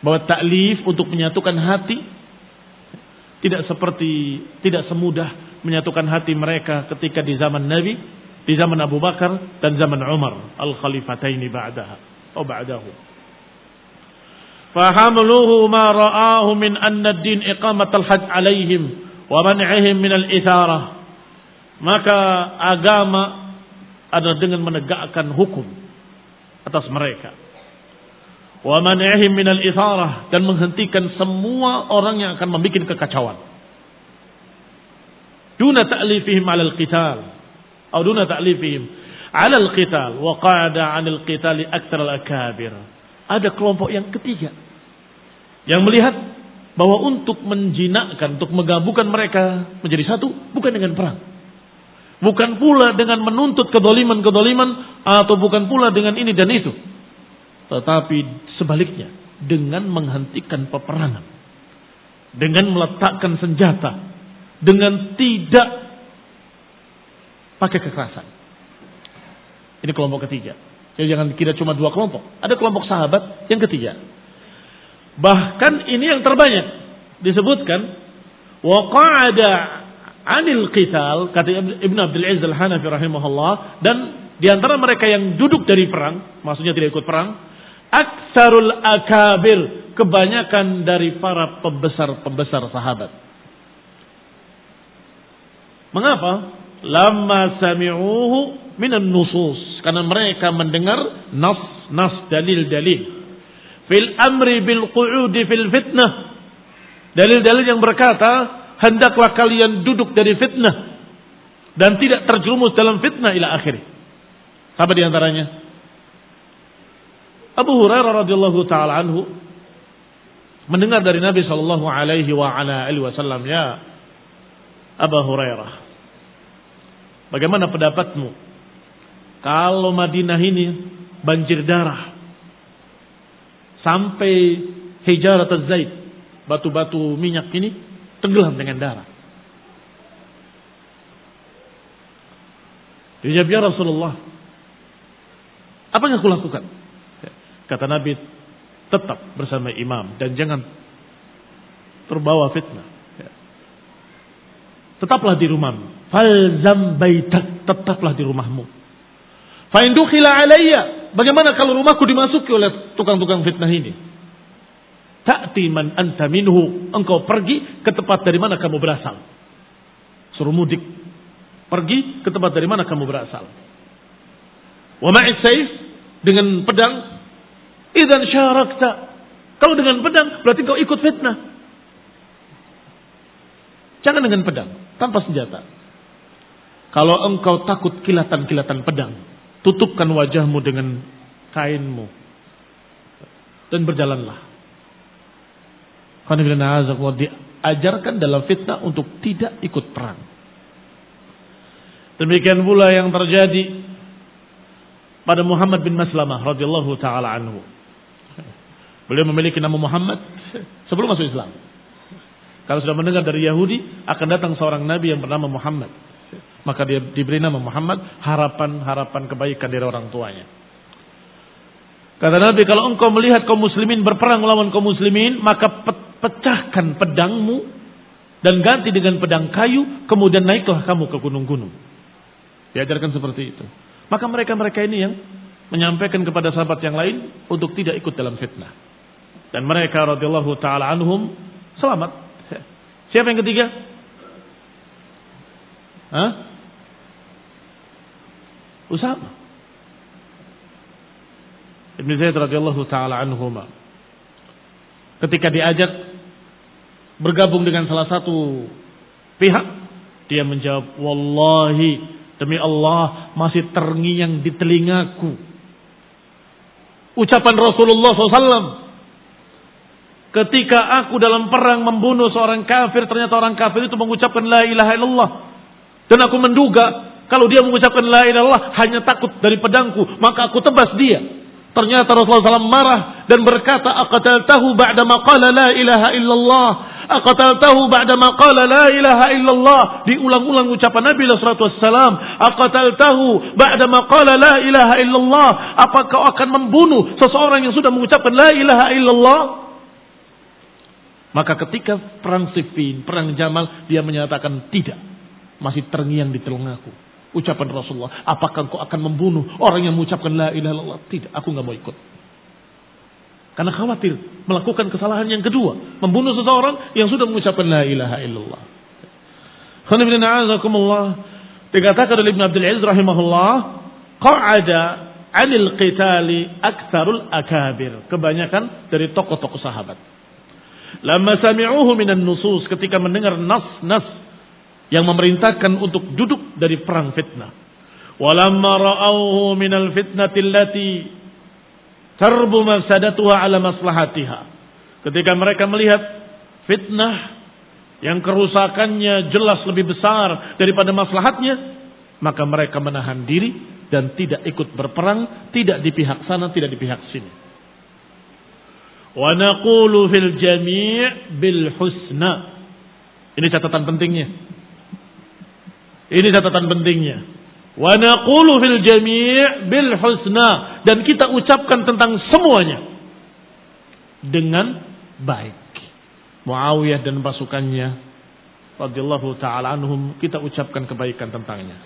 bahwa taklif untuk menyatukan hati tidak seperti tidak semudah menyatukan hati mereka ketika di zaman Nabi di zaman Abu Bakar dan zaman Umar al-khalifataini ba'daha atau ba'dahu ma ra'ahu min anna ad-din iqamat al-hajj alaihim wa man'ihim min al-ithara. Maka agama adalah dengan menegakkan hukum atas mereka. Wa man'ihim min al-ithara dan menghentikan semua orang yang akan membuat kekacauan. Duna ta'lifihim 'ala al-qital atau duna ta'lifihim ala al-qital wa qa'ada 'anil qitali aktsar al-akabir. Ada kelompok yang ketiga yang melihat bahwa untuk menjinakkan, untuk menggabungkan mereka menjadi satu bukan dengan perang. Bukan pula dengan menuntut kedoliman-kedoliman atau bukan pula dengan ini dan itu. Tetapi sebaliknya dengan menghentikan peperangan. Dengan meletakkan senjata. Dengan tidak pakai kekerasan. Ini kelompok ketiga. Jadi jangan kira cuma dua kelompok. Ada kelompok sahabat yang ketiga. Bahkan ini yang terbanyak disebutkan waqa'ada anil qital kata Ibn Abdul Aziz Al-Hanafi rahimahullah dan di antara mereka yang duduk dari perang, maksudnya tidak ikut perang, aksarul akabir, kebanyakan dari para pembesar-pembesar sahabat. Mengapa? lama sami'uhu minan nusus karena mereka mendengar nas nas dalil dalil. Fil amri bil qu'udi fil fitnah. Dalil-dalil yang berkata hendaklah kalian duduk dari fitnah dan tidak terjerumus dalam fitnah ila akhir. Apa di antaranya? Abu Hurairah radhiyallahu taala anhu mendengar dari Nabi sallallahu alaihi wa ala alihi wasallam ya Abu Hurairah Bagaimana pendapatmu? Kalau Madinah ini banjir darah sampai hijarat zaid batu-batu minyak ini tenggelam dengan darah. Dia ya Rasulullah, apa yang aku lakukan? Kata Nabi, tetap bersama imam dan jangan terbawa fitnah. Tetaplah di rumahmu. Falzam baitak, tetaplah di rumahmu. Fa'in dukhila alayya. Bagaimana kalau rumahku dimasuki oleh tukang-tukang fitnah ini? Ta'ti man anta minhu. Engkau pergi ke tempat dari mana kamu berasal. Suruh mudik. Pergi ke tempat dari mana kamu berasal. Wa ma'is. Dengan pedang. Idan syarakta. Kalau dengan pedang berarti kau ikut fitnah. Jangan dengan pedang. Tanpa senjata. Kalau engkau takut kilatan-kilatan pedang Tutupkan wajahmu dengan kainmu. Dan berjalanlah. Diajarkan dalam fitnah untuk tidak ikut perang. Demikian pula yang terjadi pada Muhammad bin Maslamah radhiyallahu taala anhu. Beliau memiliki nama Muhammad sebelum masuk Islam. Kalau sudah mendengar dari Yahudi akan datang seorang nabi yang bernama Muhammad. Maka dia diberi nama Muhammad harapan-harapan kebaikan dari orang tuanya. Kata Nabi, kalau engkau melihat kaum muslimin berperang melawan kaum muslimin, maka pecahkan pedangmu dan ganti dengan pedang kayu, kemudian naiklah kamu ke gunung-gunung. Diajarkan seperti itu. Maka mereka-mereka ini yang menyampaikan kepada sahabat yang lain untuk tidak ikut dalam fitnah. Dan mereka radhiyallahu taala anhum selamat. Siapa yang ketiga? Hah? Usama. Ibn Zaid radhiyallahu taala anhuma. Ketika diajak bergabung dengan salah satu pihak, dia menjawab, "Wallahi, demi Allah masih terngiang di telingaku." Ucapan Rasulullah SAW Ketika aku dalam perang membunuh seorang kafir, ternyata orang kafir itu mengucapkan la ilaha illallah. Dan aku menduga kalau dia mengucapkan la ilaha hanya takut dari pedangku, maka aku tebas dia. Ternyata Rasulullah SAW marah dan berkata, "Aqataltahu ba'da maqala la ilaha illallah." Aqataltahu ba'da maqala la ilaha illallah. Diulang-ulang ucapan Nabi sallallahu alaihi wasallam, "Aqataltahu ba'da maqala la ilaha illallah." Apakah kau akan membunuh seseorang yang sudah mengucapkan la ilaha illallah? Maka ketika perang Siffin, perang Jamal, dia menyatakan tidak. Masih terngiang di telingaku ucapan Rasulullah. Apakah engkau akan membunuh orang yang mengucapkan la ilaha illallah? Tidak, aku nggak mau ikut. Karena khawatir melakukan kesalahan yang kedua, membunuh seseorang yang sudah mengucapkan la ilaha illallah. Dikatakan oleh Ibn Abdul Aziz rahimahullah, qa'ada 'anil qitali aktsarul akabir. Kebanyakan dari tokoh-tokoh sahabat. Lama sami'uhu minan nusus ketika mendengar nas-nas yang memerintahkan untuk duduk dari perang fitnah. Walamma ra'awhu minal fitnati allati tarbu mafsadatuha ala maslahatiha. Ketika mereka melihat fitnah yang kerusakannya jelas lebih besar daripada maslahatnya, maka mereka menahan diri dan tidak ikut berperang, tidak di pihak sana, tidak di pihak sini. Wa naqulu fil jami' bil husna. Ini catatan pentingnya. Ini catatan pentingnya. Wa naqulu fil jami' bil husna. Dan kita ucapkan tentang semuanya. Dengan baik. Muawiyah dan pasukannya radhiyallahu taala anhum kita ucapkan kebaikan tentangnya.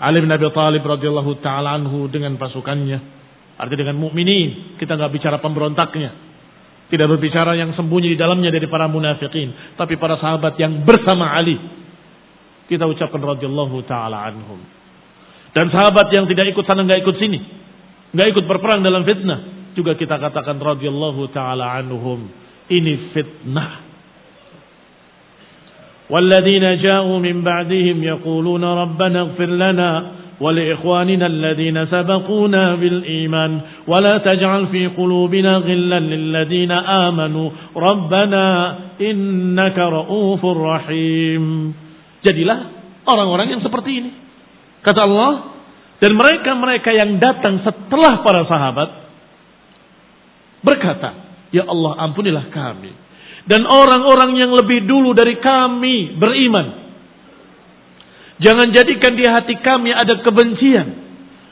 Ali bin Abi Thalib radhiyallahu taala anhu dengan pasukannya. Artinya dengan mukminin. Kita nggak bicara pemberontaknya. Tidak berbicara yang sembunyi di dalamnya dari para munafikin. Tapi para sahabat yang bersama Ali kita ucapkan radhiyallahu taala anhum. Dan sahabat yang tidak ikut sana nggak ikut sini, nggak ikut berperang dalam fitnah, juga kita katakan radhiyallahu taala anhum. Ini fitnah. والذين جاءوا من بعدهم يقولون ربنا اغفر لنا ولإخواننا الذين سبقونا بالإيمان ولا تجعل في قلوبنا غلا للذين آمنوا ربنا إنك رؤوف رحيم Jadilah orang-orang yang seperti ini. Kata Allah, dan mereka-mereka yang datang setelah para sahabat berkata, Ya Allah ampunilah kami. dan orang-orang yang lebih dulu dari kami beriman. Jangan jadikan di hati kami ada kebencian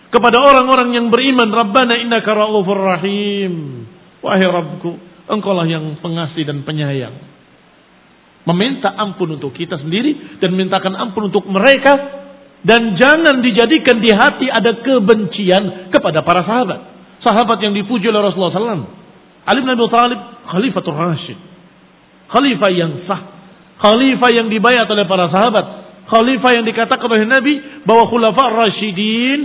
kepada orang-orang yang beriman. Rabbana innaka ra'ufur rahim. Wahai Rabbku, engkaulah yang pengasih dan penyayang. Meminta ampun untuk kita sendiri dan mintakan ampun untuk mereka dan jangan dijadikan di hati ada kebencian kepada para sahabat. Sahabat yang dipuji oleh Rasulullah SAW. Ali bin Abi Thalib, Khalifatul Rashid khalifah yang sah, khalifah yang dibayar oleh para sahabat, khalifah yang dikatakan oleh Nabi bahwa khulafa rasyidin,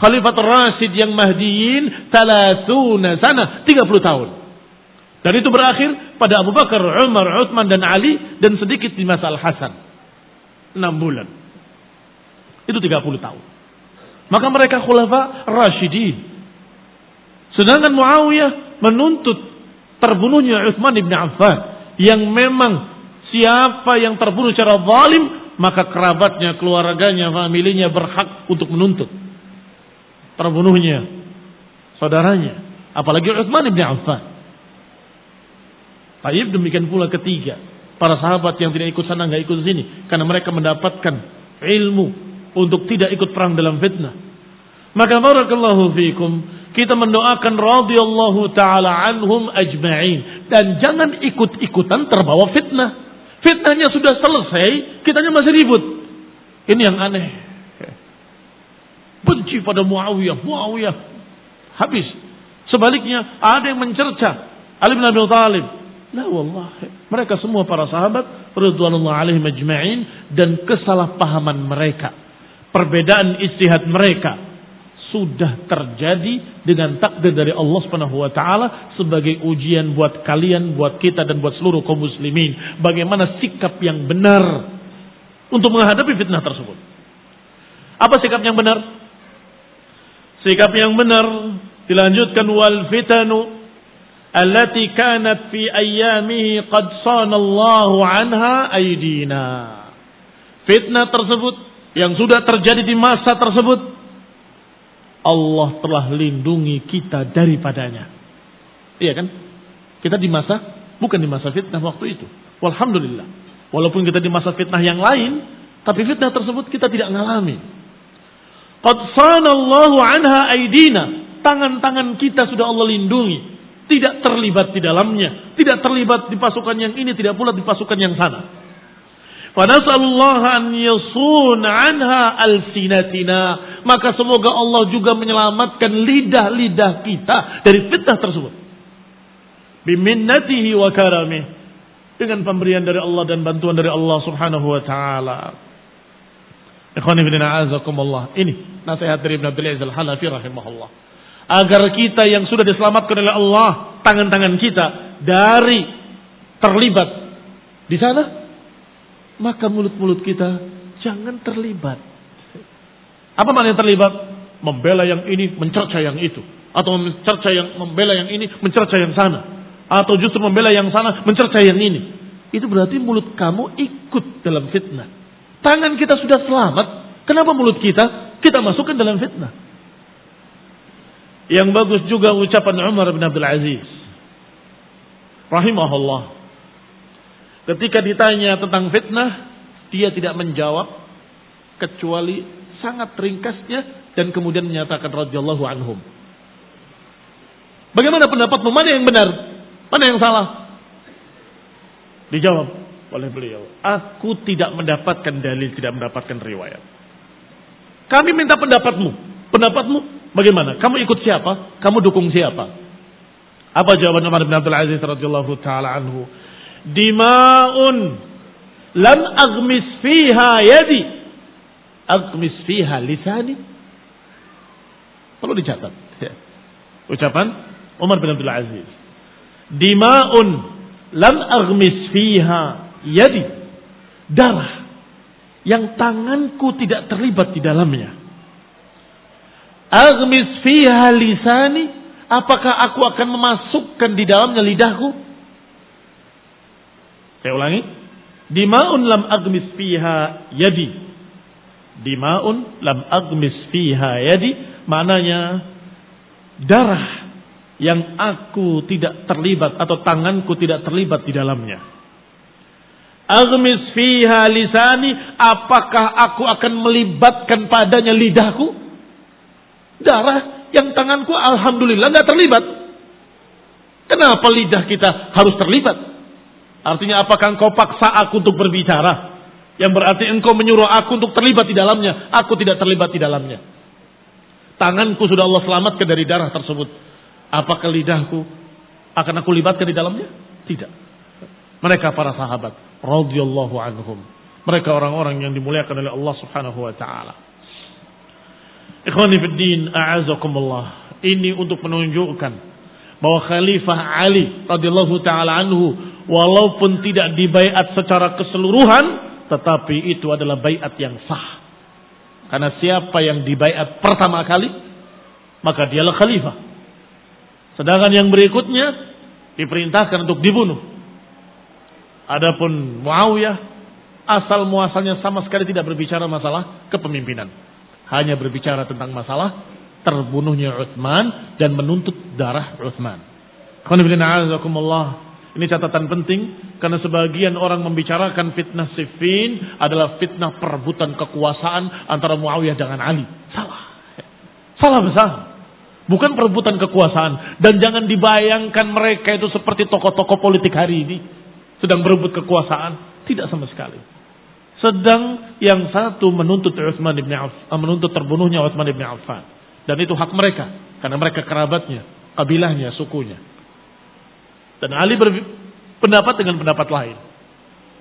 khalifah rasyid yang mahdiin, talasuna sana, 30 tahun. Dan itu berakhir pada Abu Bakar, Umar, Uthman dan Ali dan sedikit di masa Al-Hasan. 6 bulan. Itu 30 tahun. Maka mereka khulafa rasyidin. Sedangkan Muawiyah menuntut terbunuhnya Uthman ibn Affan yang memang siapa yang terbunuh secara zalim maka kerabatnya, keluarganya, familinya berhak untuk menuntut terbunuhnya saudaranya, apalagi Utsman bin Affan. Taib demikian pula ketiga, para sahabat yang tidak ikut sana nggak ikut sini karena mereka mendapatkan ilmu untuk tidak ikut perang dalam fitnah. Maka barakallahu fikum kita mendoakan radhiyallahu taala anhum ajma'in dan jangan ikut-ikutan terbawa fitnah. Fitnahnya sudah selesai, kitanya masih ribut. Ini yang aneh. Benci pada Muawiyah, Muawiyah habis. Sebaliknya ada yang mencerca Ali bin Abi Thalib. La wallahi, mereka semua para sahabat radhiyallahu alaihim ajma'in dan kesalahpahaman mereka, perbedaan istihad mereka, sudah terjadi dengan takdir dari Allah Subhanahu wa taala sebagai ujian buat kalian, buat kita dan buat seluruh kaum muslimin. Bagaimana sikap yang benar untuk menghadapi fitnah tersebut. Apa sikap yang benar? Sikap yang benar dilanjutkan wal fitanu allati kanat fi ayyamihi qad sanallahu anha aydina. Fitnah tersebut yang sudah terjadi di masa tersebut Allah telah lindungi kita daripadanya. Iya kan? Kita di masa, bukan di masa fitnah waktu itu. Walhamdulillah. Walaupun kita di masa fitnah yang lain, tapi fitnah tersebut kita tidak mengalami. Qad sanallahu anha aidina. Tangan-tangan kita sudah Allah lindungi. Tidak terlibat di dalamnya. Tidak terlibat di pasukan yang ini, tidak pula di pasukan yang sana. Fanasallallahu an yasun anha alsinatina. Maka semoga Allah juga menyelamatkan lidah-lidah kita dari fitnah tersebut. Biminnatihi wa karamih. Dengan pemberian dari Allah dan bantuan dari Allah subhanahu wa ta'ala. Ikhwani bin a'azakumullah. Ini nasihat dari Ibn Abdul Aziz al-Hanafi rahimahullah. Agar kita yang sudah diselamatkan oleh Allah, tangan-tangan kita dari terlibat di sana, maka mulut-mulut kita jangan terlibat. Apa makna terlibat? Membela yang ini, mencerca yang itu. Atau mencerca yang membela yang ini, mencerca yang sana. Atau justru membela yang sana, mencerca yang ini. Itu berarti mulut kamu ikut dalam fitnah. Tangan kita sudah selamat, kenapa mulut kita kita masukkan dalam fitnah? Yang bagus juga ucapan Umar bin Abdul Aziz. Rahimahullah. Ketika ditanya tentang fitnah, dia tidak menjawab kecuali sangat ringkasnya dan kemudian menyatakan radhiyallahu anhum. Bagaimana pendapatmu? Mana yang benar? Mana yang salah? Dijawab oleh beliau. Aku tidak mendapatkan dalil, tidak mendapatkan riwayat. Kami minta pendapatmu. Pendapatmu bagaimana? Kamu ikut siapa? Kamu dukung siapa? Apa jawaban Umar bin Abdul Aziz radhiyallahu taala anhu? dima'un lam aghmis fiha yadi aghmis fiha lisani perlu dicatat ya. ucapan Umar bin Abdul Aziz dima'un lam aghmis fiha yadi darah yang tanganku tidak terlibat di dalamnya aghmis fiha lisani apakah aku akan memasukkan di dalamnya lidahku saya ulangi. Dima'un lam agmis fiha yadi. Dima'un lam agmis fiha yadi. Maknanya darah yang aku tidak terlibat atau tanganku tidak terlibat di dalamnya. Aghmis fiha lisani, apakah aku akan melibatkan padanya lidahku? Darah yang tanganku alhamdulillah nggak terlibat. Kenapa lidah kita harus terlibat? Artinya apakah engkau paksa aku untuk berbicara? Yang berarti engkau menyuruh aku untuk terlibat di dalamnya. Aku tidak terlibat di dalamnya. Tanganku sudah Allah selamatkan dari darah tersebut. Apakah lidahku akan aku libatkan di dalamnya? Tidak. Mereka para sahabat. radhiyallahu anhum. Mereka orang-orang yang dimuliakan oleh Allah subhanahu wa ta'ala. Ikhwani fiddin, a'azakumullah. Ini untuk menunjukkan bahwa Khalifah Ali radhiyallahu taala anhu walaupun tidak dibaiat secara keseluruhan tetapi itu adalah baiat yang sah. Karena siapa yang dibaiat pertama kali maka dialah khalifah. Sedangkan yang berikutnya diperintahkan untuk dibunuh. Adapun Muawiyah asal muasalnya sama sekali tidak berbicara masalah kepemimpinan. Hanya berbicara tentang masalah terbunuhnya Utsman dan menuntut darah Utsman. Ini catatan penting karena sebagian orang membicarakan fitnah Siffin adalah fitnah perebutan kekuasaan antara Muawiyah dengan Ali. Salah. Salah besar. Bukan perebutan kekuasaan dan jangan dibayangkan mereka itu seperti tokoh-tokoh politik hari ini sedang berebut kekuasaan, tidak sama sekali. Sedang yang satu menuntut Utsman bin Affan, menuntut terbunuhnya Utsman bin Affan. Dan itu hak mereka karena mereka kerabatnya, kabilahnya, sukunya. Dan Ali berpendapat dengan pendapat lain.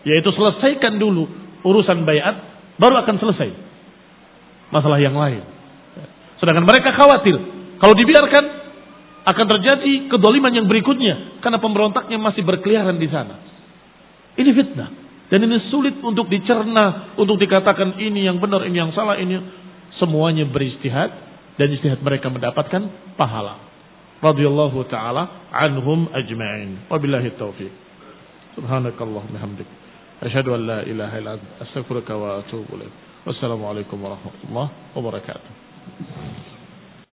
Yaitu selesaikan dulu urusan bayat, baru akan selesai. Masalah yang lain. Sedangkan mereka khawatir. Kalau dibiarkan, akan terjadi kedoliman yang berikutnya. Karena pemberontaknya masih berkeliaran di sana. Ini fitnah. Dan ini sulit untuk dicerna. Untuk dikatakan ini yang benar, ini yang salah, ini. Semuanya beristihad. Dan istihad mereka mendapatkan pahala radhiyallahu taala anhum ajma'in. Wabillahi taufiq. Subhanakallahumma hamdik. Asyhadu an la ilaha illa anta astaghfiruka wa atubu ilaik. Wassalamualaikum warahmatullahi wabarakatuh.